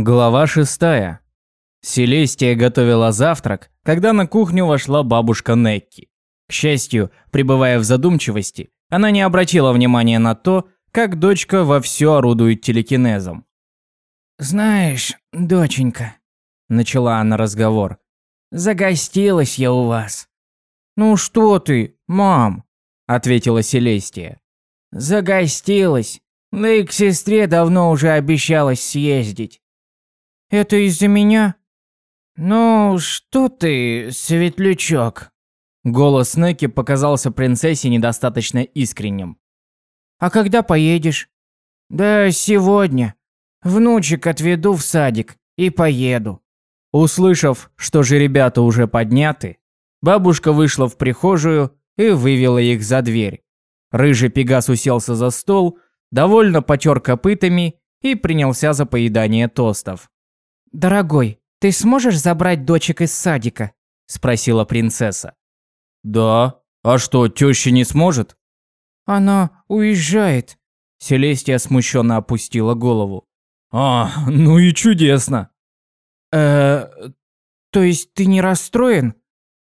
Глава шестая. Селестия готовила завтрак, когда на кухню вошла бабушка Некки. К счастью, пребывая в задумчивости, она не обратила внимания на то, как дочка вовсю орудует телекинезом. «Знаешь, доченька», – начала она разговор, – «загостилась я у вас». «Ну что ты, мам?» – ответила Селестия. «Загостилась, да и к сестре давно уже обещалась съездить». «Это из-за меня?» «Ну, что ты, светлячок?» Голос Неки показался принцессе недостаточно искренним. «А когда поедешь?» «Да сегодня. Внучек отведу в садик и поеду». Услышав, что же ребята уже подняты, бабушка вышла в прихожую и вывела их за дверь. Рыжий пегас уселся за стол, довольно потер копытами и принялся за поедание тостов. «Дорогой, ты сможешь забрать дочек из садика?» – спросила принцесса. «Да. А что, теща не сможет?» «Она уезжает». Селестия смущенно опустила голову. «А, ну и чудесно». «Э, то есть ты не расстроен?»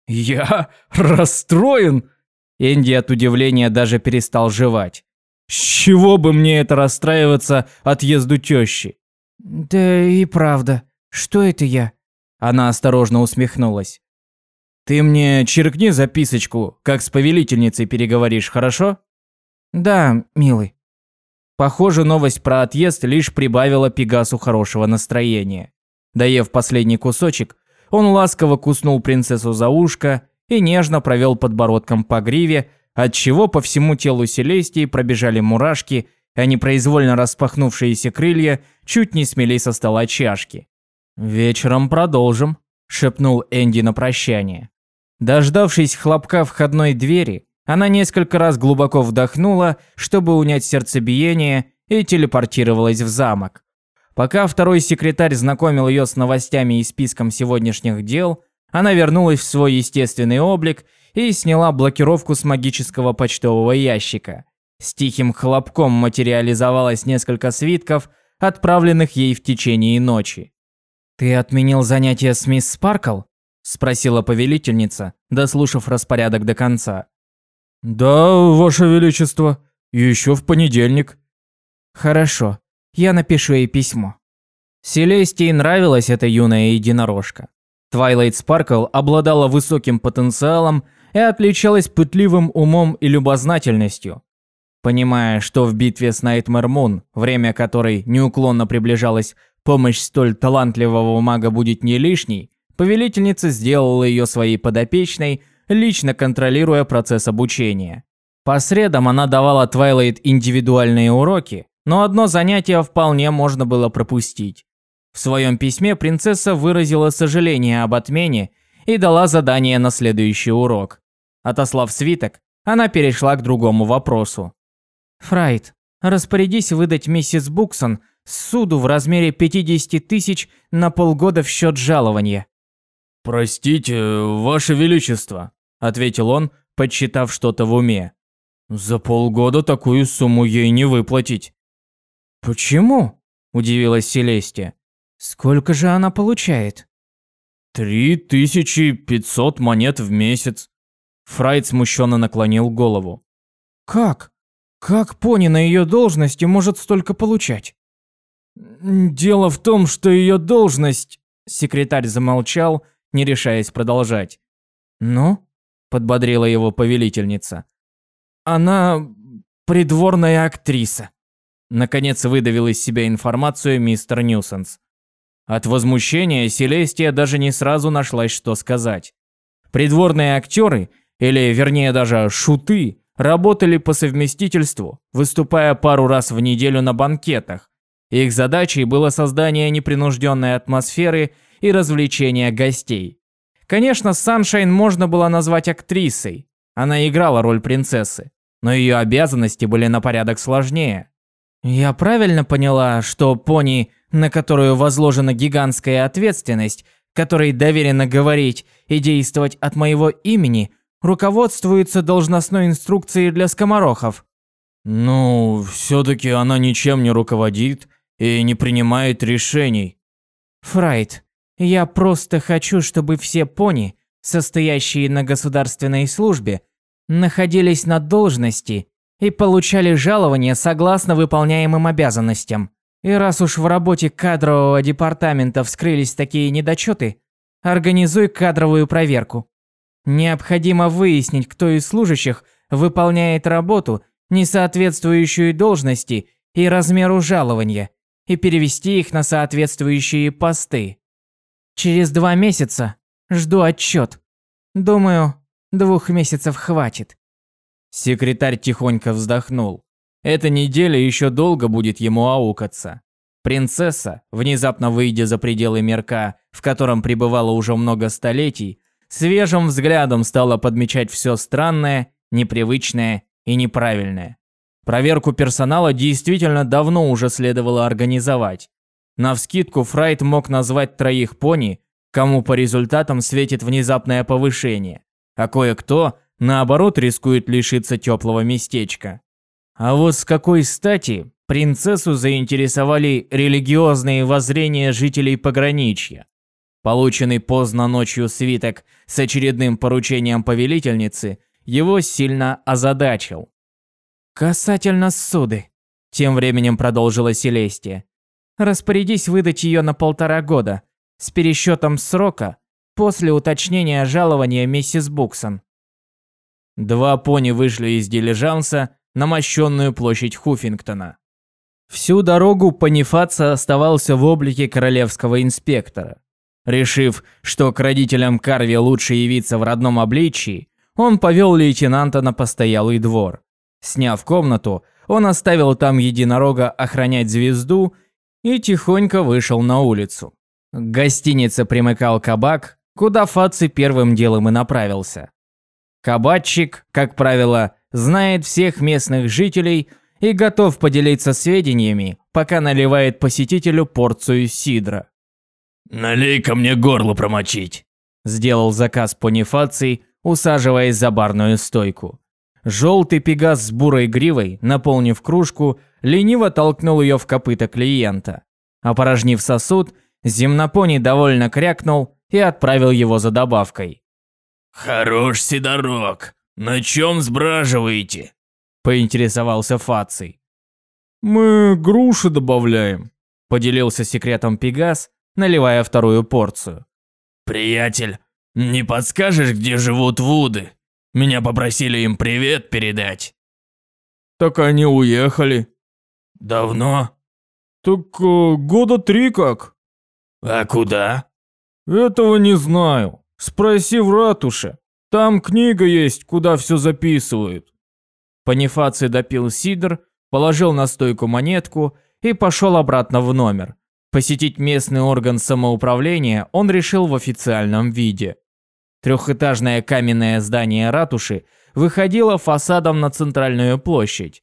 «Я расстроен?» Энди от удивления даже перестал жевать. «С чего бы мне это расстраиваться отъезду тещи?» «Да и правда. Что это я?» Она осторожно усмехнулась. «Ты мне черкни записочку, как с повелительницей переговоришь, хорошо?» «Да, милый». Похоже, новость про отъезд лишь прибавила Пегасу хорошего настроения. Доев последний кусочек, он ласково куснул принцессу за ушко и нежно провел подбородком по гриве, отчего по всему телу Селестии пробежали мурашки, а непроизвольно распахнувшиеся крылья чуть не смели со стола чашки. «Вечером продолжим», – шепнул Энди на прощание. Дождавшись хлопка входной двери, она несколько раз глубоко вдохнула, чтобы унять сердцебиение, и телепортировалась в замок. Пока второй секретарь знакомил ее с новостями и списком сегодняшних дел, она вернулась в свой естественный облик и сняла блокировку с магического почтового ящика. С тихим хлопком материализовалось несколько свитков, отправленных ей в течение ночи. «Ты отменил занятия с мисс Спаркл?» – спросила повелительница, дослушав распорядок до конца. «Да, Ваше Величество, еще в понедельник». «Хорошо, я напишу ей письмо». Селестии нравилась эта юная единорожка. Твайлайт Спаркл обладала высоким потенциалом и отличалась пытливым умом и любознательностью. Понимая, что в битве с Найтмэр Мун, время которой неуклонно приближалась Помощь столь талантливого мага будет не лишней, повелительница сделала ее своей подопечной, лично контролируя процесс обучения. По средам она давала Твайлайт индивидуальные уроки, но одно занятие вполне можно было пропустить. В своем письме принцесса выразила сожаление об отмене и дала задание на следующий урок. Отослав свиток, она перешла к другому вопросу. «Фрайт, распорядись выдать миссис Буксон суду в размере 50 тысяч на полгода в счет жалования. «Простите, Ваше Величество», – ответил он, подсчитав что-то в уме. «За полгода такую сумму ей не выплатить». «Почему?» – удивилась Селестия. «Сколько же она получает?» «Три тысячи пятьсот монет в месяц». Фрайд смущенно наклонил голову. «Как? Как пони на ее должности может столько получать?» «Дело в том, что ее должность...» Секретарь замолчал, не решаясь продолжать. «Ну?» – подбодрила его повелительница. «Она придворная актриса». Наконец выдавил из себя информацию мистер Ньюсенс. От возмущения Селестия даже не сразу нашлась, что сказать. Придворные актеры, или вернее даже шуты, работали по совместительству, выступая пару раз в неделю на банкетах, их задачей было создание непринужденной атмосферы и развлечение гостей. Конечно, Саншайн можно было назвать актрисой. Она играла роль принцессы, но ее обязанности были на порядок сложнее. Я правильно поняла, что пони, на которую возложена гигантская ответственность, которой доверено говорить и действовать от моего имени, руководствуется должностной инструкцией для скоморохов? Ну, все-таки она ничем не руководит и не принимает решений. Фрайт, я просто хочу, чтобы все пони, состоящие на государственной службе, находились на должности и получали жалование согласно выполняемым обязанностям. И раз уж в работе кадрового департамента вскрылись такие недочеты, организуй кадровую проверку. Необходимо выяснить, кто из служащих выполняет работу, не соответствующую должности и размеру жалования, и перевести их на соответствующие посты. Через два месяца жду отчет. Думаю, двух месяцев хватит. Секретарь тихонько вздохнул. Эта неделя еще долго будет ему аукаться. Принцесса, внезапно выйдя за пределы мирка, в котором пребывала уже много столетий, свежим взглядом стала подмечать все странное, непривычное и неправильное. Проверку персонала действительно давно уже следовало организовать. Навскидку Фрайт мог назвать троих пони, кому по результатам светит внезапное повышение, а кое-кто, наоборот, рискует лишиться теплого местечка. А вот с какой стати принцессу заинтересовали религиозные воззрения жителей пограничья? Полученный поздно ночью свиток с очередным поручением повелительницы его сильно озадачил. «Касательно суды», – тем временем продолжила Селестия. «Распорядись выдать ее на полтора года, с пересчетом срока, после уточнения жалования миссис Буксон». Два пони вышли из дилижанса на мощенную площадь Хуффингтона. Всю дорогу Панифаца оставался в облике королевского инспектора. Решив, что к родителям Карви лучше явиться в родном обличии, он повел лейтенанта на постоялый двор. Сняв комнату, он оставил там единорога охранять звезду и тихонько вышел на улицу. К гостинице примыкал кабак, куда Фаци первым делом и направился. Кабачик, как правило, знает всех местных жителей и готов поделиться сведениями, пока наливает посетителю порцию сидра. «Налей-ка мне горло промочить», – сделал заказ Понифаций, усаживаясь за барную стойку. Желтый пегас с бурой гривой, наполнив кружку, лениво толкнул ее в копыта клиента. Опорожнив сосуд, земнопони довольно крякнул и отправил его за добавкой. «Хорош седорог, на чем сбраживаете?» – поинтересовался Фаций. «Мы груши добавляем», – поделился секретом Пегас, наливая вторую порцию. «Приятель, не подскажешь, где живут Вуды?» Меня попросили им привет передать». «Так они уехали». «Давно?» «Так э, года три как». «А куда?» «Этого не знаю. Спроси в ратуше. Там книга есть, куда все записывают». Панифаций допил сидр, положил на стойку монетку и пошел обратно в номер. Посетить местный орган самоуправления он решил в официальном виде. Трехэтажное каменное здание ратуши выходило фасадом на центральную площадь.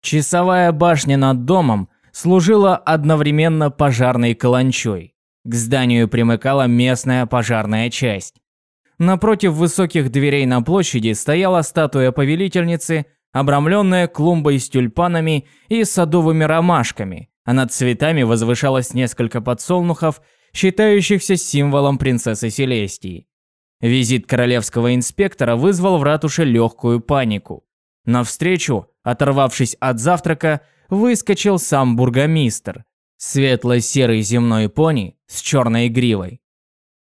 Часовая башня над домом служила одновременно пожарной каланчой. К зданию примыкала местная пожарная часть. Напротив высоких дверей на площади стояла статуя повелительницы, обрамленная клумбой с тюльпанами и садовыми ромашками, а над цветами возвышалось несколько подсолнухов, считающихся символом принцессы Селестии. Визит королевского инспектора вызвал в ратуше легкую панику. Навстречу, оторвавшись от завтрака, выскочил сам бургомистр. Светло-серый земной пони с черной гривой.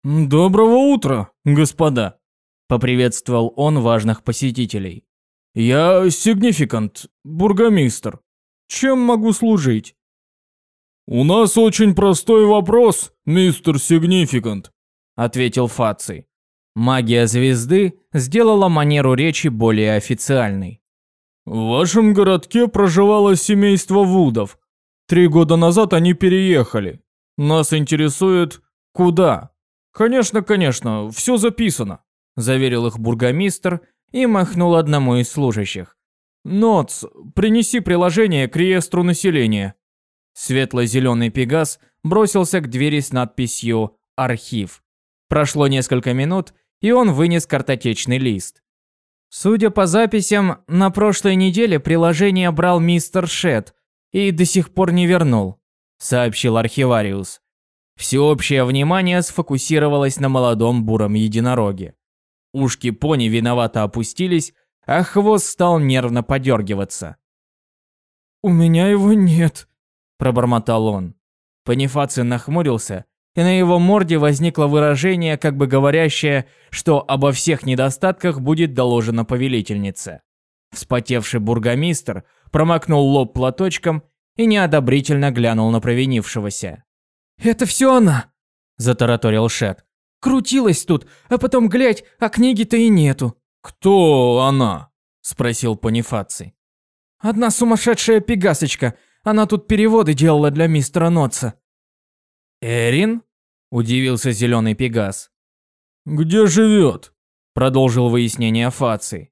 «Доброго утра, господа!» – поприветствовал он важных посетителей. «Я сигнификант, бургомистр. Чем могу служить?» «У нас очень простой вопрос, мистер Сигнификант», – ответил Фаций. Магия звезды сделала манеру речи более официальной. В вашем городке проживало семейство Вудов. Три года назад они переехали. Нас интересует, куда? Конечно, конечно, все записано, заверил их бургомистр и махнул одному из служащих. Ноц, принеси приложение к реестру населения. Светло-зеленый пегас бросился к двери с надписью «Архив». Прошло несколько минут, и он вынес картотечный лист. Судя по записям, на прошлой неделе приложение брал мистер Шет и до сих пор не вернул, сообщил архивариус. Всеобщее внимание сфокусировалось на молодом буром единороге. Ушки пони виновато опустились, а хвост стал нервно подергиваться. «У меня его нет», – пробормотал он. Панифаций нахмурился, и на его морде возникло выражение, как бы говорящее, что обо всех недостатках будет доложено повелительнице. Вспотевший бургомистр промокнул лоб платочком и неодобрительно глянул на провинившегося. «Это все она!» – затараторил Шет. «Крутилась тут, а потом глядь, а книги-то и нету». «Кто она?» – спросил Панифаций. «Одна сумасшедшая пегасочка. Она тут переводы делала для мистера Нотса». «Эрин?» – удивился зеленый пегас. «Где живет?» – продолжил выяснение Фаций.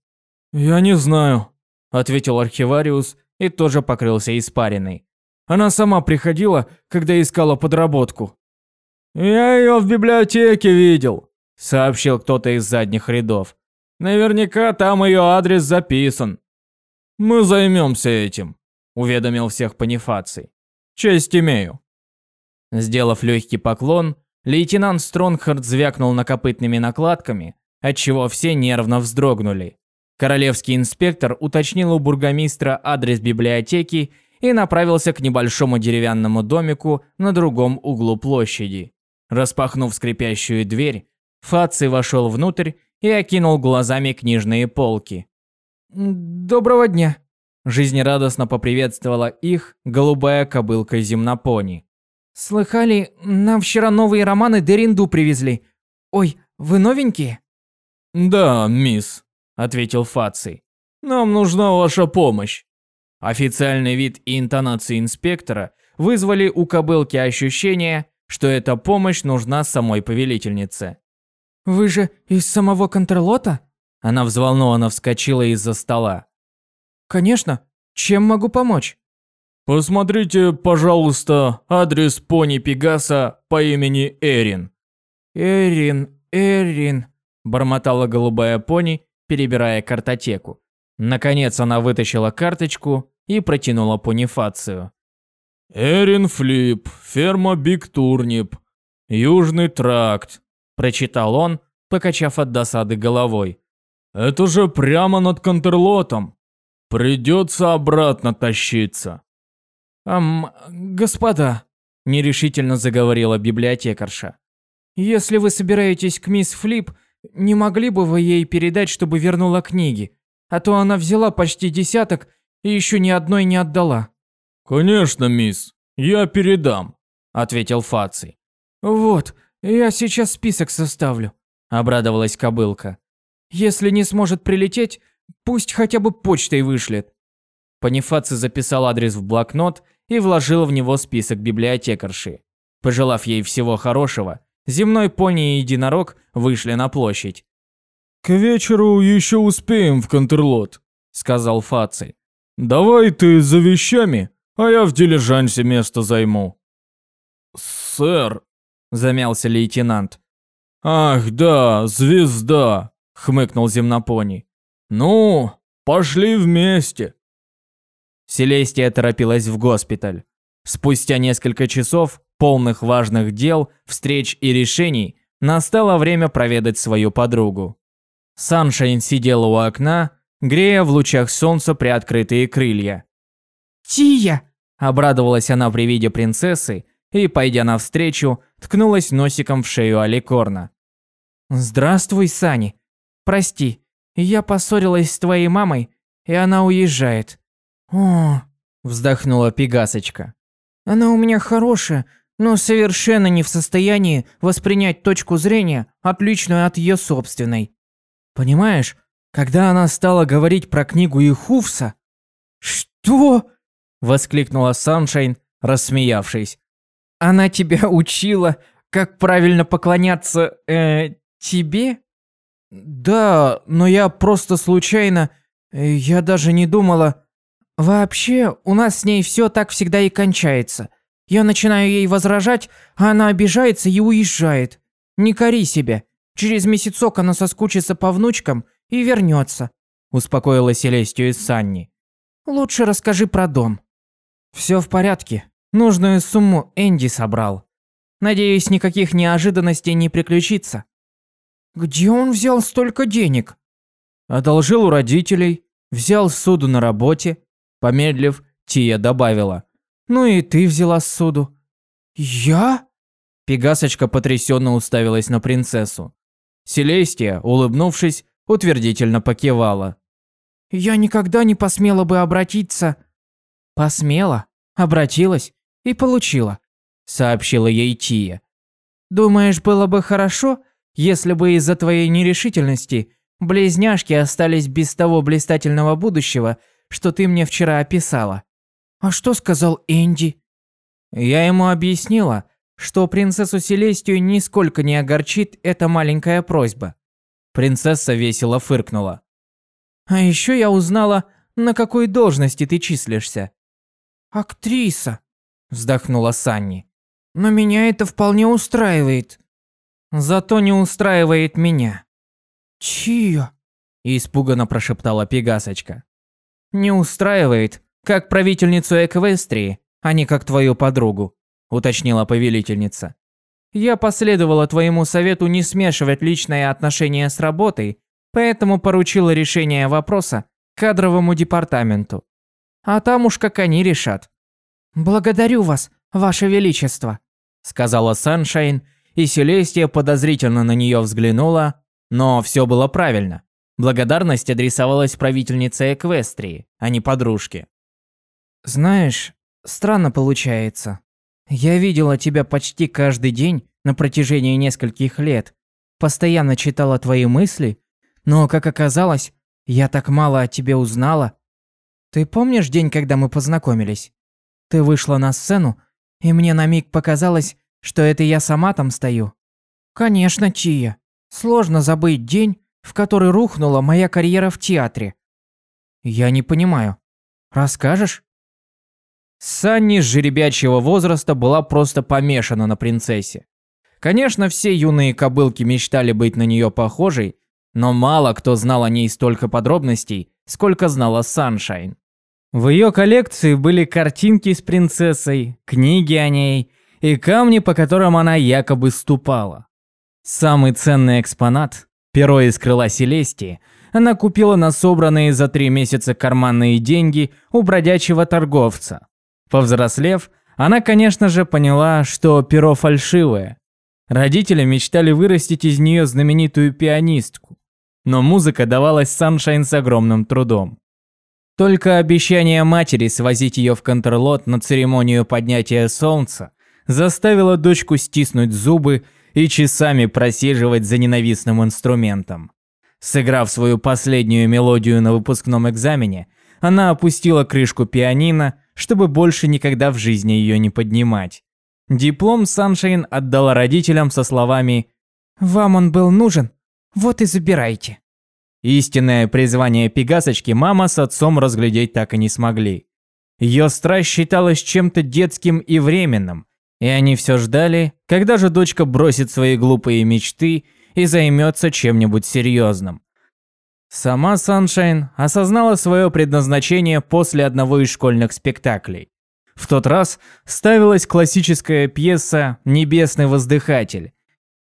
«Я не знаю», – ответил архивариус и тоже покрылся испариной. Она сама приходила, когда искала подработку. «Я ее в библиотеке видел», – сообщил кто-то из задних рядов. «Наверняка там ее адрес записан». «Мы займемся этим», – уведомил всех Панифаций. «Честь имею». Сделав легкий поклон, лейтенант Стронгхард звякнул накопытными накладками, отчего все нервно вздрогнули. Королевский инспектор уточнил у бургомистра адрес библиотеки и направился к небольшому деревянному домику на другом углу площади. Распахнув скрипящую дверь, Фаци вошел внутрь и окинул глазами книжные полки. «Доброго дня!» Жизнерадостно поприветствовала их голубая кобылка земнопони. «Слыхали, нам вчера новые романы Деринду привезли. Ой, вы новенькие?» «Да, мисс», – ответил Фаций. «Нам нужна ваша помощь». Официальный вид и интонации инспектора вызвали у кобылки ощущение, что эта помощь нужна самой повелительнице. «Вы же из самого Контрлота?» Она взволнованно вскочила из-за стола. «Конечно. Чем могу помочь?» «Посмотрите, пожалуйста, адрес пони Пегаса по имени Эрин». «Эрин, Эрин», – бормотала голубая пони, перебирая картотеку. Наконец она вытащила карточку и протянула понифацию. «Эрин Флип, ферма Биг Турнип, Южный тракт», – прочитал он, покачав от досады головой. «Это же прямо над Контерлотом. Придется обратно тащиться». «Ам, господа», – нерешительно заговорила библиотекарша. «Если вы собираетесь к мисс Флип, не могли бы вы ей передать, чтобы вернула книги? А то она взяла почти десяток и еще ни одной не отдала». «Конечно, мисс, я передам», – ответил Фаций. «Вот, я сейчас список составлю», – обрадовалась кобылка. «Если не сможет прилететь, пусть хотя бы почтой вышлет». Панифаций записал адрес в блокнот и вложил в него список библиотекарши. Пожелав ей всего хорошего, земной пони и единорог вышли на площадь. «К вечеру еще успеем в Контрлот», – сказал Фаций. «Давай ты за вещами, а я в дилижансе место займу». «Сэр», – замялся лейтенант. «Ах, да, звезда», – хмыкнул земнопони. «Ну, пошли вместе». Селестия торопилась в госпиталь. Спустя несколько часов, полных важных дел, встреч и решений, настало время проведать свою подругу. Саншайн сидела у окна, грея в лучах солнца приоткрытые крылья. «Тия!» – обрадовалась она при виде принцессы и, пойдя навстречу, ткнулась носиком в шею Аликорна. «Здравствуй, Сани. Прости, я поссорилась с твоей мамой, и она уезжает. «О!» – вздохнула Пегасочка. «Она у меня хорошая, но совершенно не в состоянии воспринять точку зрения, отличную от ее собственной. Понимаешь, когда она стала говорить про книгу Ихуфса...» «Что?» – воскликнула Саншайн, рассмеявшись. «Она тебя учила, как правильно поклоняться... э... тебе?» «Да, но я просто случайно... Я даже не думала...» Вообще, у нас с ней все так всегда и кончается. Я начинаю ей возражать, а она обижается и уезжает. Не кори себя. Через месяцок она соскучится по внучкам и вернется. Успокоила Селестию и Санни. Лучше расскажи про дом. Все в порядке. Нужную сумму Энди собрал. Надеюсь, никаких неожиданностей не приключится. Где он взял столько денег? Одолжил у родителей, взял суду на работе. Помедлив, Тия добавила. Ну и ты взяла суду. Я? Пегасочка потрясенно уставилась на принцессу. Селестия, улыбнувшись, утвердительно покивала. «Я никогда не посмела бы обратиться». «Посмела, обратилась и получила», — сообщила ей Тия. «Думаешь, было бы хорошо, если бы из-за твоей нерешительности близняшки остались без того блистательного будущего, что ты мне вчера описала?» «А что сказал Энди?» «Я ему объяснила, что принцессу Селестию нисколько не огорчит эта маленькая просьба. Принцесса весело фыркнула. «А еще я узнала, на какой должности ты числишься». «Актриса», – вздохнула Санни. «Но меня это вполне устраивает». «Зато не устраивает меня». «Чья?» – испуганно прошептала Пегасочка. «Не устраивает, как правительницу Эквестрии, а не как твою подругу уточнила повелительница. Я последовала твоему совету не смешивать личные отношения с работой, поэтому поручила решение вопроса кадровому департаменту. А там уж как они решат. Благодарю вас, ваше величество, сказала Саншайн, и Селестия подозрительно на нее взглянула, но все было правильно. Благодарность адресовалась правительнице Эквестрии, а не подружке. Знаешь, странно получается, я видела тебя почти каждый день на протяжении нескольких лет. Постоянно читала твои мысли, но, как оказалось, я так мало о тебе узнала. Ты помнишь день, когда мы познакомились? Ты вышла на сцену, и мне на миг показалось, что это я сама там стою. Конечно, Тия. Сложно забыть день, в который рухнула моя карьера в театре. Я не понимаю. Расскажешь? Санни с жеребячего возраста была просто помешана на принцессе. Конечно, все юные кобылки мечтали быть на нее похожей, но мало кто знал о ней столько подробностей, сколько знала Саншайн. В ее коллекции были картинки с принцессой, книги о ней и камни, по которым она якобы ступала. Самый ценный экспонат, перо из крыла Селестии, она купила на собранные за три месяца карманные деньги у бродячего торговца. Повзрослев, она, конечно же, поняла, что перо фальшивое. Родители мечтали вырастить из нее знаменитую пианистку. Но музыка давалась Саншайн с огромным трудом. Только обещание матери свозить ее в Контрлот на церемонию поднятия солнца заставило дочку стиснуть зубы и часами просиживать за ненавистным инструментом. Сыграв свою последнюю мелодию на выпускном экзамене, она опустила крышку пианино чтобы больше никогда в жизни ее не поднимать. Диплом Саншайн отдала родителям со словами «Вам он был нужен, вот и забирайте». Истинное призвание Пегасочки мама с отцом разглядеть так и не смогли. Ее страсть считалась чем-то детским и временным, и они все ждали, когда же дочка бросит свои глупые мечты и займется чем-нибудь серьезным. Сама Саншайн осознала свое предназначение после одного из школьных спектаклей. В тот раз ставилась классическая пьеса «Небесный воздыхатель».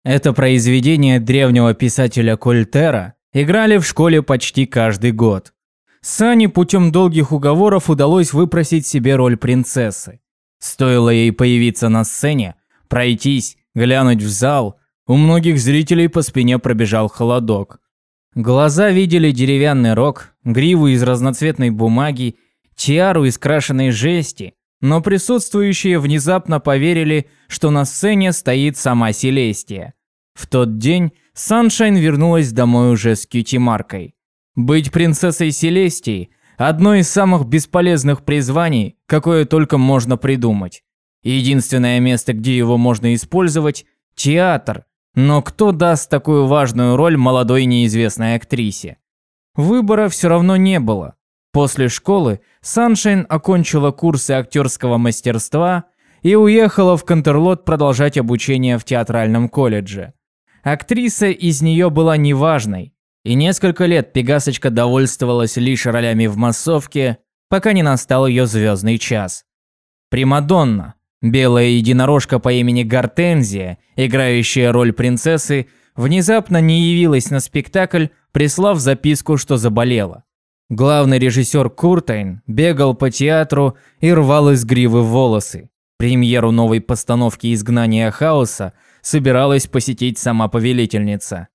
Это произведение древнего писателя Кольтера играли в школе почти каждый год. Сане путем долгих уговоров удалось выпросить себе роль принцессы. Стоило ей появиться на сцене, пройтись, глянуть в зал, у многих зрителей по спине пробежал холодок. Глаза видели деревянный рог, гриву из разноцветной бумаги, тиару из крашеной жести, но присутствующие внезапно поверили, что на сцене стоит сама Селестия. В тот день Саншайн вернулась домой уже с кьюти-маркой. Быть принцессой Селестии – одно из самых бесполезных призваний, какое только можно придумать. Единственное место, где его можно использовать – театр, но кто даст такую важную роль молодой неизвестной актрисе? Выбора все равно не было. После школы Саншайн окончила курсы актерского мастерства и уехала в Контерлот продолжать обучение в театральном колледже. Актриса из нее была неважной, и несколько лет Пегасочка довольствовалась лишь ролями в массовке, пока не настал ее звездный час. Примадонна, Белая единорожка по имени Гортензия, играющая роль принцессы, внезапно не явилась на спектакль, прислав записку, что заболела. Главный режиссер Куртайн бегал по театру и рвал из гривы волосы. Премьеру новой постановки «Изгнание хаоса» собиралась посетить сама повелительница.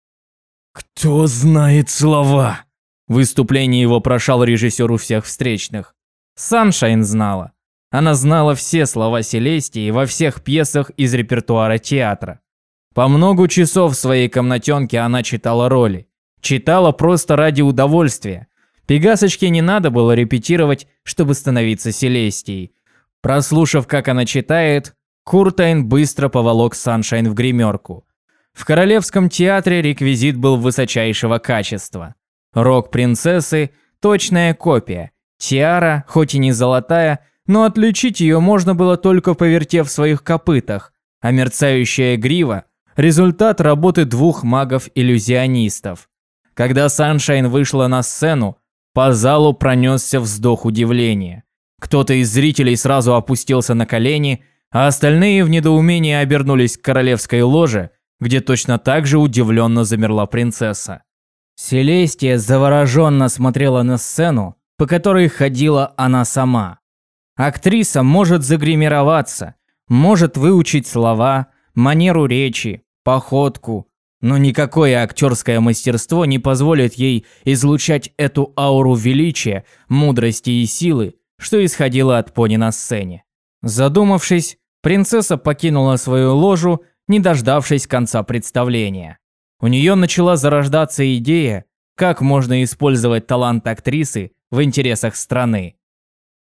«Кто знает слова?» Выступление его прошал режиссеру всех встречных. Саншайн знала. Она знала все слова Селестии во всех пьесах из репертуара театра. По много часов в своей комнатенке она читала роли. Читала просто ради удовольствия. Пегасочке не надо было репетировать, чтобы становиться Селестией. Прослушав, как она читает, Куртайн быстро поволок Саншайн в гримерку. В Королевском театре реквизит был высочайшего качества. Рог принцессы – точная копия. Тиара, хоть и не золотая, но отличить ее можно было только повертев в своих копытах, а мерцающая грива – результат работы двух магов-иллюзионистов. Когда Саншайн вышла на сцену, по залу пронесся вздох удивления. Кто-то из зрителей сразу опустился на колени, а остальные в недоумении обернулись к королевской ложе, где точно так же удивленно замерла принцесса. Селестия завороженно смотрела на сцену, по которой ходила она сама. Актриса может загримироваться, может выучить слова, манеру речи, походку, но никакое актерское мастерство не позволит ей излучать эту ауру величия, мудрости и силы, что исходило от пони на сцене. Задумавшись, принцесса покинула свою ложу, не дождавшись конца представления. У нее начала зарождаться идея, как можно использовать талант актрисы в интересах страны.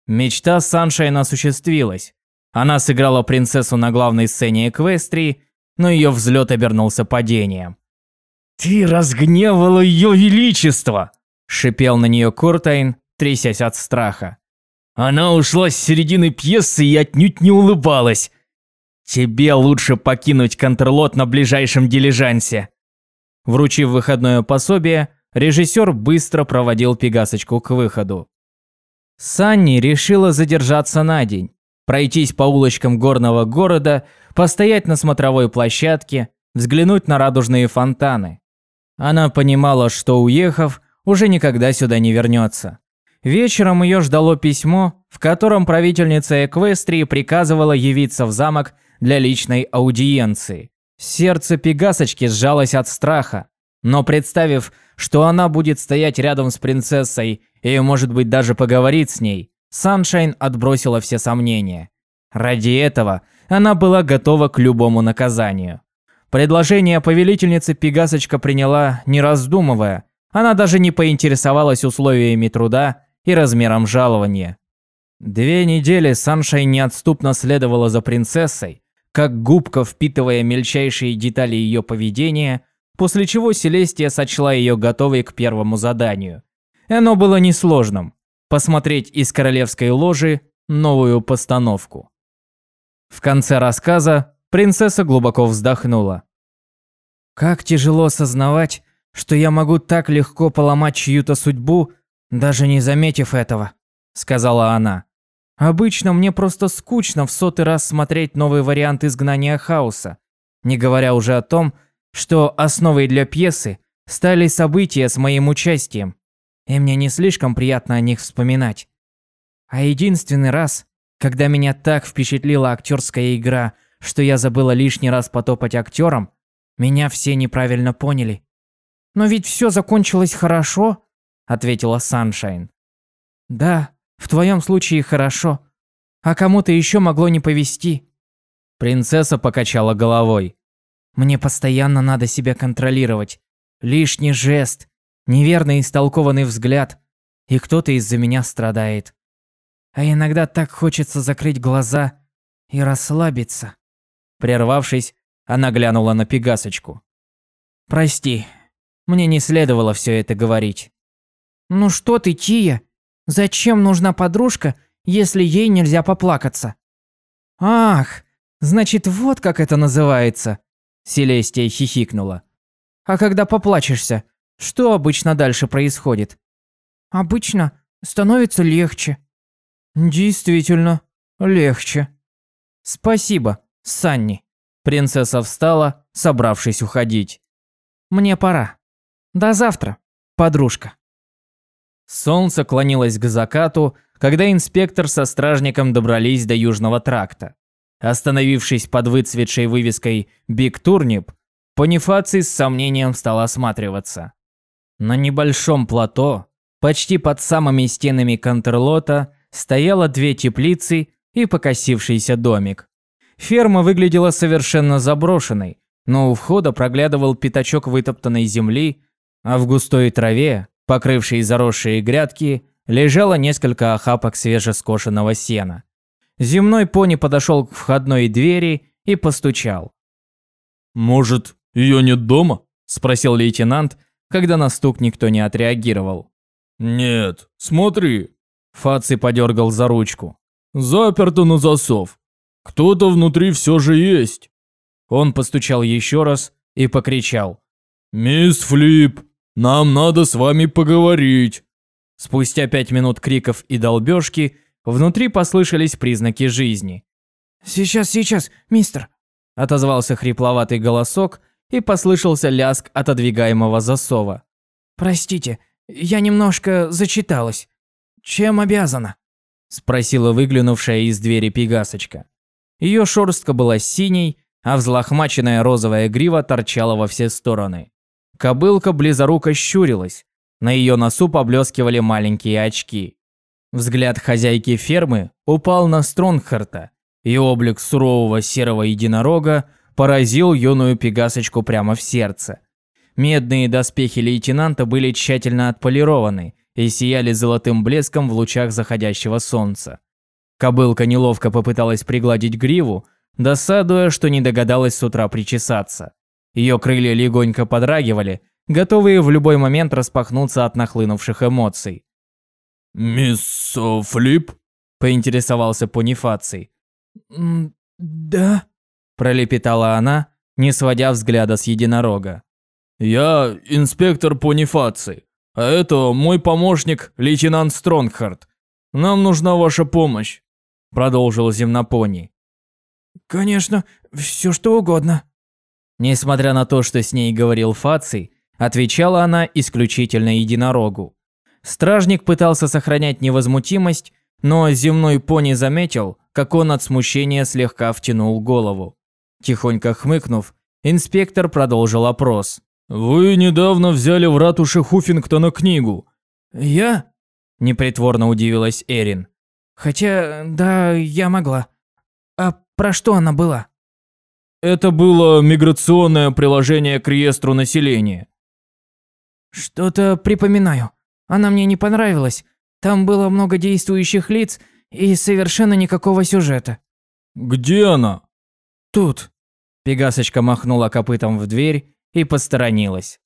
Мечта Саншайн осуществилась. Она сыграла принцессу на главной сцене Эквестрии, но ее взлет обернулся падением. «Ты разгневала ее величество!» – шипел на нее Куртайн, трясясь от страха. «Она ушла с середины пьесы и отнюдь не улыбалась. Тебе лучше покинуть контрлот на ближайшем дилижансе». Вручив выходное пособие, режиссер быстро проводил Пегасочку к выходу. Санни решила задержаться на день, пройтись по улочкам горного города, постоять на смотровой площадке, взглянуть на радужные фонтаны. Она понимала, что уехав, уже никогда сюда не вернется. Вечером ее ждало письмо, в котором правительница Эквестрии приказывала явиться в замок для личной аудиенции. Сердце Пегасочки сжалось от страха, но представив, что она будет стоять рядом с принцессой и, может быть, даже поговорить с ней, Саншайн отбросила все сомнения. Ради этого она была готова к любому наказанию. Предложение повелительницы Пегасочка приняла, не раздумывая. Она даже не поинтересовалась условиями труда и размером жалования. Две недели Саншайн неотступно следовала за принцессой, как губка впитывая мельчайшие детали ее поведения, после чего Селестия сочла ее готовой к первому заданию. Оно было несложным – посмотреть из королевской ложи новую постановку. В конце рассказа принцесса глубоко вздохнула. «Как тяжело осознавать, что я могу так легко поломать чью-то судьбу, даже не заметив этого», – сказала она. «Обычно мне просто скучно в сотый раз смотреть новый вариант изгнания хаоса, не говоря уже о том, что основой для пьесы стали события с моим участием, и мне не слишком приятно о них вспоминать. А единственный раз, когда меня так впечатлила актерская игра, что я забыла лишний раз потопать актером, меня все неправильно поняли. «Но ведь все закончилось хорошо», — ответила Саншайн. «Да, в твоем случае хорошо. А кому-то еще могло не повезти». Принцесса покачала головой. Мне постоянно надо себя контролировать. Лишний жест, неверно истолкованный взгляд, и кто-то из-за меня страдает. А иногда так хочется закрыть глаза и расслабиться. Прервавшись, она глянула на Пегасочку. «Прости, мне не следовало все это говорить». «Ну что ты, Тия? Зачем нужна подружка, если ей нельзя поплакаться?» «Ах, значит, вот как это называется. Селестия хихикнула. «А когда поплачешься, что обычно дальше происходит?» «Обычно становится легче». «Действительно, легче». Спасибо, Санни. Принцесса встала, собравшись уходить. Мне пора. До завтра, подружка. Солнце клонилось к закату, когда инспектор со стражником добрались до Южного тракта. Остановившись под выцветшей вывеской «Биг Турнип», Понифаций с сомнением стал осматриваться. На небольшом плато, почти под самыми стенами Контерлота, стояло две теплицы и покосившийся домик. Ферма выглядела совершенно заброшенной, но у входа проглядывал пятачок вытоптанной земли, а в густой траве, покрывшей заросшие грядки, лежало несколько охапок свежескошенного сена. Земной пони подошел к входной двери и постучал. «Может, ее нет дома?» – спросил лейтенант, когда на стук никто не отреагировал. «Нет, смотри». Фаци подергал за ручку. «Заперто на засов. Кто-то внутри все же есть». Он постучал еще раз и покричал. «Мисс Флип, нам надо с вами поговорить». Спустя пять минут криков и долбежки внутри послышались признаки жизни. «Сейчас, сейчас, мистер!» – отозвался хрипловатый голосок и послышался ляск отодвигаемого засова. «Простите, я немножко зачиталась. Чем обязана?» – спросила выглянувшая из двери пегасочка. Ее шерстка была синей, а взлохмаченная розовая грива торчала во все стороны. Кобылка близоруко щурилась, на ее носу поблескивали маленькие очки. Взгляд хозяйки фермы упал на Стронгхарта, и облик сурового серого единорога поразил юную пегасочку прямо в сердце. Медные доспехи лейтенанта были тщательно отполированы и сияли золотым блеском в лучах заходящего солнца. Кобылка неловко попыталась пригладить гриву, досадуя, что не догадалась с утра причесаться. Ее крылья легонько подрагивали, готовые в любой момент распахнуться от нахлынувших эмоций. «Мисс Флип?» – поинтересовался Понифаций. «Да?» – пролепетала она, не сводя взгляда с единорога. «Я инспектор Понифаций, а это мой помощник, лейтенант Стронгхард. Нам нужна ваша помощь», – продолжил земнопони. «Конечно, все что угодно». Несмотря на то, что с ней говорил Фаций, Отвечала она исключительно единорогу. Стражник пытался сохранять невозмутимость, но земной пони заметил, как он от смущения слегка втянул голову. Тихонько хмыкнув, инспектор продолжил опрос. «Вы недавно взяли в ратуше Хуффингтона книгу». «Я?» – непритворно удивилась Эрин. «Хотя, да, я могла. А про что она была?» Это было миграционное приложение к реестру населения. Что-то припоминаю. Она мне не понравилась. Там было много действующих лиц и совершенно никакого сюжета. Где она? Тут. Пегасочка махнула копытом в дверь и посторонилась.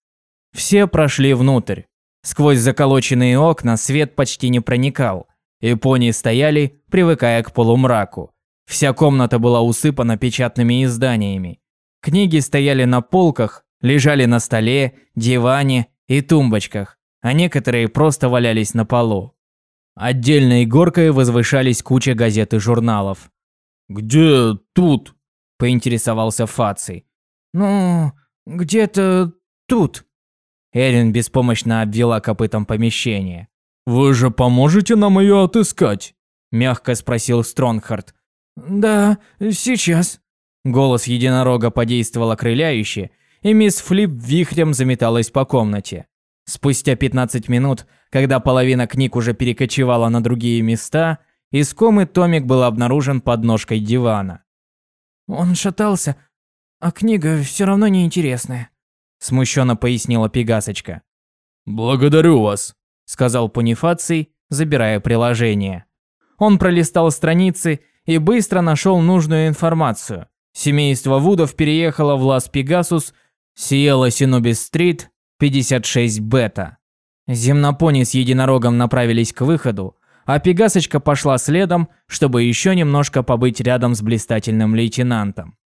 Все прошли внутрь. Сквозь заколоченные окна свет почти не проникал, и пони стояли, привыкая к полумраку. Вся комната была усыпана печатными изданиями. Книги стояли на полках, лежали на столе, диване и тумбочках, а некоторые просто валялись на полу. Отдельной горкой возвышались куча газет и журналов. «Где тут?» – поинтересовался Фаций. «Ну, где-то тут». Эрин беспомощно обвела копытом помещение. «Вы же поможете нам ее отыскать?» – мягко спросил Стронгхард. «Да, сейчас». Голос единорога подействовал окрыляюще, и мисс Флип вихрем заметалась по комнате. Спустя 15 минут, когда половина книг уже перекочевала на другие места, искомый томик был обнаружен под ножкой дивана. «Он шатался, а книга все равно неинтересная», – смущенно пояснила Пегасочка. «Благодарю вас», – сказал Понифаций, забирая приложение. Он пролистал страницы и быстро нашел нужную информацию. Семейство Вудов переехало в Лас-Пегасус Сиела Синобис-стрит, 56 бета. Земнопони с единорогом направились к выходу, а Пегасочка пошла следом, чтобы еще немножко побыть рядом с блистательным лейтенантом.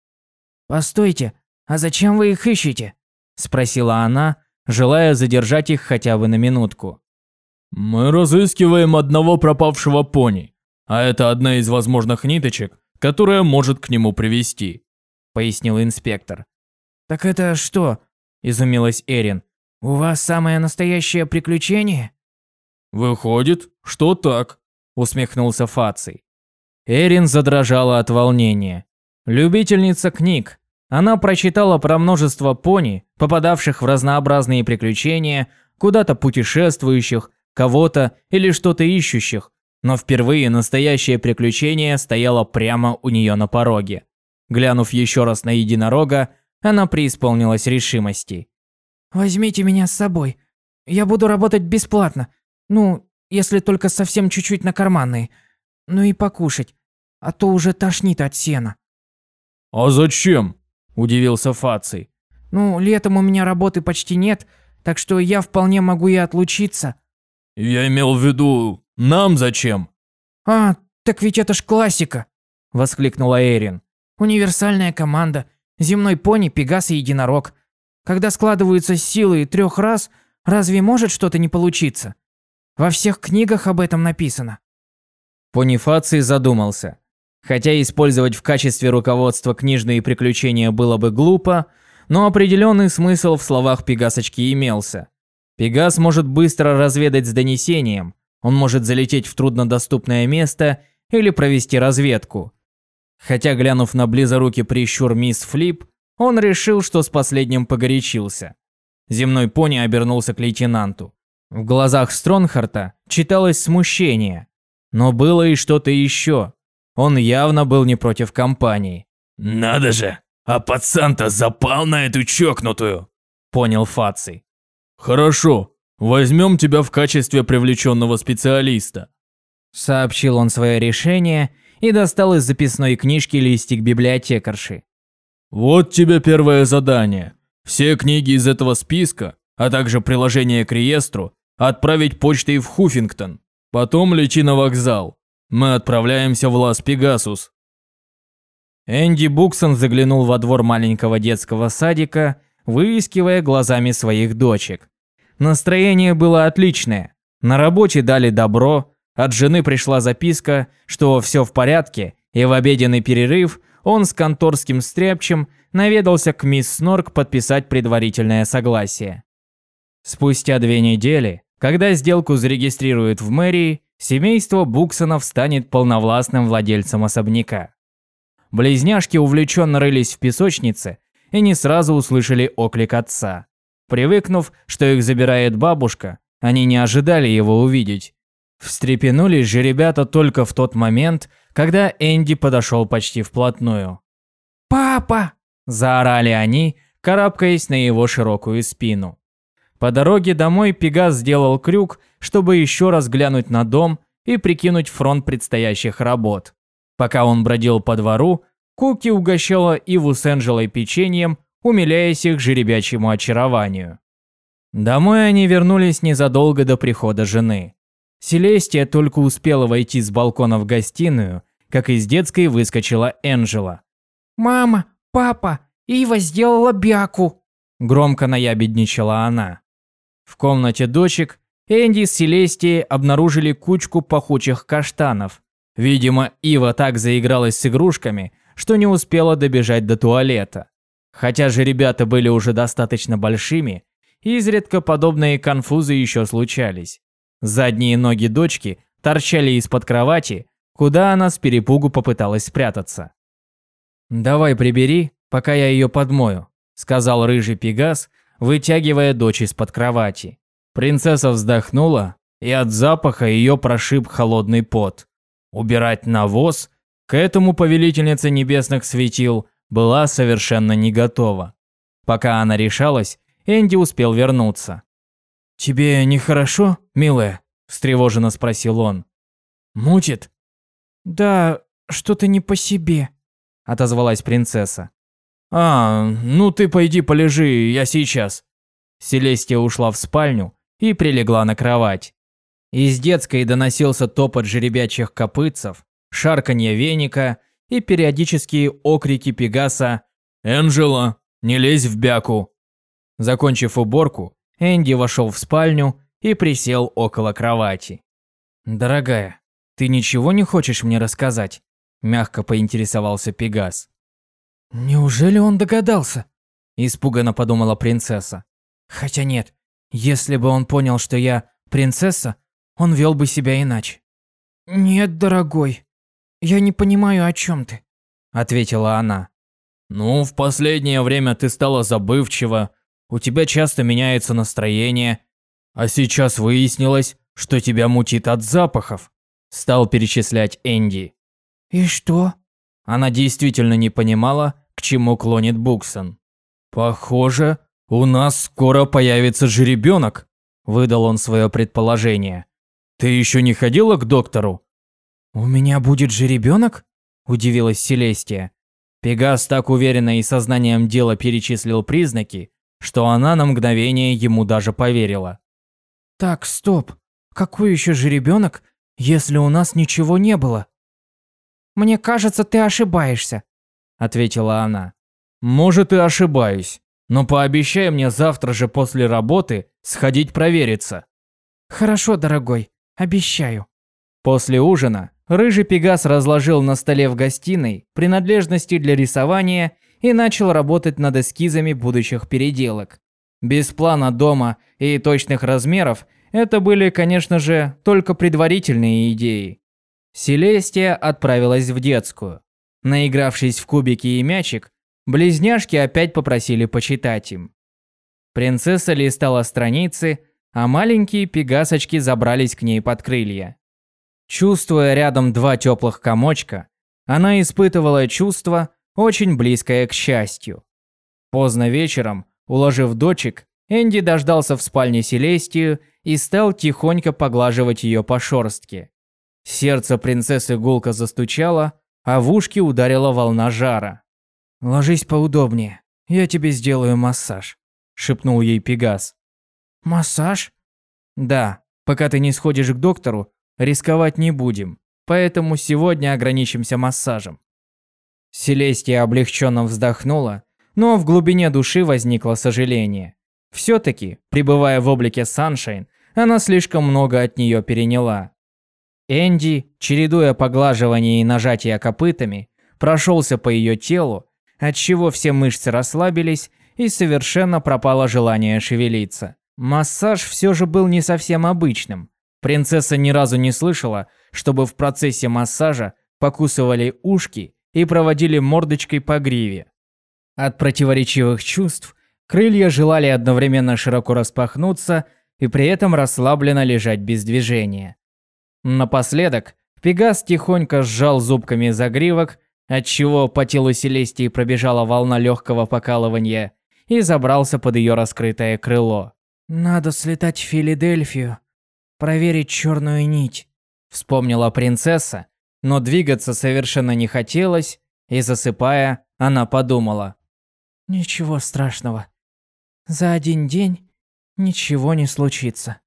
«Постойте, а зачем вы их ищете?» – спросила она, желая задержать их хотя бы на минутку. «Мы разыскиваем одного пропавшего пони, а это одна из возможных ниточек, которая может к нему привести», – пояснил инспектор. «Так это что?» – изумилась Эрин. «У вас самое настоящее приключение?» «Выходит, что так», – усмехнулся Фаций. Эрин задрожала от волнения. Любительница книг. Она прочитала про множество пони, попадавших в разнообразные приключения, куда-то путешествующих, кого-то или что-то ищущих, но впервые настоящее приключение стояло прямо у нее на пороге. Глянув еще раз на единорога, она преисполнилась решимости. «Возьмите меня с собой. Я буду работать бесплатно. Ну, если только совсем чуть-чуть на карманные. Ну и покушать, а то уже тошнит от сена». «А зачем?» – удивился Фаций. «Ну, летом у меня работы почти нет, так что я вполне могу и отлучиться». «Я имел в виду, нам зачем?» «А, так ведь это ж классика!» – воскликнула Эрин. «Универсальная команда, земной пони, пегас и единорог. Когда складываются силы трех раз, разве может что-то не получиться? Во всех книгах об этом написано». Понифаций задумался. Хотя использовать в качестве руководства книжные приключения было бы глупо, но определенный смысл в словах Пегасочки имелся. Пегас может быстро разведать с донесением, он может залететь в труднодоступное место или провести разведку. Хотя, глянув на близорукий прищур мисс Флип, он решил, что с последним погорячился. Земной пони обернулся к лейтенанту. В глазах Стронхарта читалось смущение. Но было и что-то еще. Он явно был не против компании. «Надо же! А пацан-то запал на эту чокнутую!» Понял Фаций. «Хорошо, возьмем тебя в качестве привлеченного специалиста», сообщил он свое решение и достал из записной книжки листик библиотекарши. «Вот тебе первое задание. Все книги из этого списка, а также приложение к реестру, отправить почтой в Хуффингтон. Потом лети на вокзал. Мы отправляемся в Лас-Пегасус». Энди Буксон заглянул во двор маленького детского садика выискивая глазами своих дочек. Настроение было отличное. На работе дали добро, от жены пришла записка, что все в порядке, и в обеденный перерыв он с конторским стряпчем наведался к мисс Снорк подписать предварительное согласие. Спустя две недели, когда сделку зарегистрируют в мэрии, семейство Буксонов станет полновластным владельцем особняка. Близняшки увлеченно рылись в песочнице и не сразу услышали оклик отца. Привыкнув, что их забирает бабушка, они не ожидали его увидеть. Встрепенулись же ребята только в тот момент, когда Энди подошел почти вплотную. «Папа!» – заорали они, карабкаясь на его широкую спину. По дороге домой Пегас сделал крюк, чтобы еще раз глянуть на дом и прикинуть фронт предстоящих работ. Пока он бродил по двору, Куки угощала Иву с Энджелой печеньем, умиляясь их жеребячьему очарованию. Домой они вернулись незадолго до прихода жены. Селестия только успела войти с балкона в гостиную, как из детской выскочила Энджела. «Мама, папа, Ива сделала бяку!» Громко наябедничала она. В комнате дочек Энди с Селестией обнаружили кучку пахучих каштанов. Видимо, Ива так заигралась с игрушками, что не успела добежать до туалета. Хотя же ребята были уже достаточно большими, изредка подобные конфузы еще случались. Задние ноги дочки торчали из-под кровати, куда она с перепугу попыталась спрятаться. «Давай прибери, пока я ее подмою», – сказал рыжий пегас, вытягивая дочь из-под кровати. Принцесса вздохнула, и от запаха ее прошиб холодный пот. Убирать навоз к этому повелительница небесных светил была совершенно не готова. Пока она решалась, Энди успел вернуться. «Тебе нехорошо, милая?» – встревоженно спросил он. «Мутит?» «Да, что-то не по себе», – отозвалась принцесса. «А, ну ты пойди полежи, я сейчас». Селестия ушла в спальню и прилегла на кровать. Из детской доносился топот жеребячих копытцев, шарканье веника и периодические окрики Пегаса «Энджела, не лезь в бяку!». Закончив уборку, Энди вошел в спальню и присел около кровати. «Дорогая, ты ничего не хочешь мне рассказать?» Мягко поинтересовался Пегас. Неужели он догадался? Испуганно подумала принцесса. Хотя нет, если бы он понял, что я принцесса, он вел бы себя иначе. «Нет, дорогой, я не понимаю, о чем ты», — ответила она. «Ну, в последнее время ты стала забывчива, у тебя часто меняется настроение, а сейчас выяснилось, что тебя мутит от запахов», — стал перечислять Энди. «И что?» Она действительно не понимала, к чему клонит Буксон. «Похоже, у нас скоро появится жеребенок», – выдал он свое предположение. «Ты еще не ходила к доктору?» «У меня будет жеребенок?» – удивилась Селестия. Пегас так уверенно и сознанием дела перечислил признаки, что она на мгновение ему даже поверила. «Так, стоп. Какой еще жеребенок, если у нас ничего не было?» «Мне кажется, ты ошибаешься», – ответила она. «Может, и ошибаюсь, но пообещай мне завтра же после работы сходить провериться». «Хорошо, дорогой, обещаю». После ужина рыжий пегас разложил на столе в гостиной принадлежности для рисования и начал работать над эскизами будущих переделок. Без плана дома и точных размеров это были, конечно же, только предварительные идеи. Селестия отправилась в детскую. Наигравшись в кубики и мячик, близняшки опять попросили почитать им. Принцесса листала страницы, а маленькие пегасочки забрались к ней под крылья. Чувствуя рядом два теплых комочка, она испытывала чувство, очень близкое к счастью. Поздно вечером, уложив дочек, Энди дождался в спальне Селестию и стал тихонько поглаживать ее по шорстке. Сердце принцессы гулко застучало, а в ушки ударила волна жара. «Ложись поудобнее, я тебе сделаю массаж», – шепнул ей Пегас. «Массаж?» «Да, пока ты не сходишь к доктору, рисковать не будем, поэтому сегодня ограничимся массажем». Селестия облегченно вздохнула, но в глубине души возникло сожаление. Все-таки, пребывая в облике Саншайн, она слишком много от нее переняла. Энди, чередуя поглаживание и нажатия копытами, прошелся по ее телу, отчего все мышцы расслабились и совершенно пропало желание шевелиться. Массаж все же был не совсем обычным. Принцесса ни разу не слышала, чтобы в процессе массажа покусывали ушки и проводили мордочкой по гриве. От противоречивых чувств крылья желали одновременно широко распахнуться и при этом расслабленно лежать без движения. Напоследок, Пегас тихонько сжал зубками загривок, отчего по телу Селестии пробежала волна легкого покалывания и забрался под ее раскрытое крыло. «Надо слетать в Филадельфию, проверить черную нить», — вспомнила принцесса, но двигаться совершенно не хотелось, и засыпая, она подумала. «Ничего страшного. За один день ничего не случится».